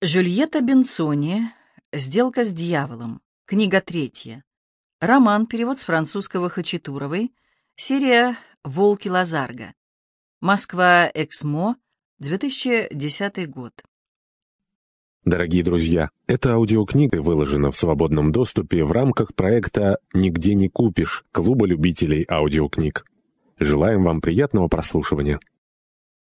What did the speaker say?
Жюльетта Бенцони «Сделка с дьяволом». Книга третья. Роман, перевод с французского Хачатуровой. Серия «Волки Лазарга». Москва, Эксмо, 2010 год. Дорогие друзья, эта аудиокнига выложена в свободном доступе в рамках проекта «Нигде не купишь» Клуба любителей аудиокниг. Желаем вам приятного прослушивания.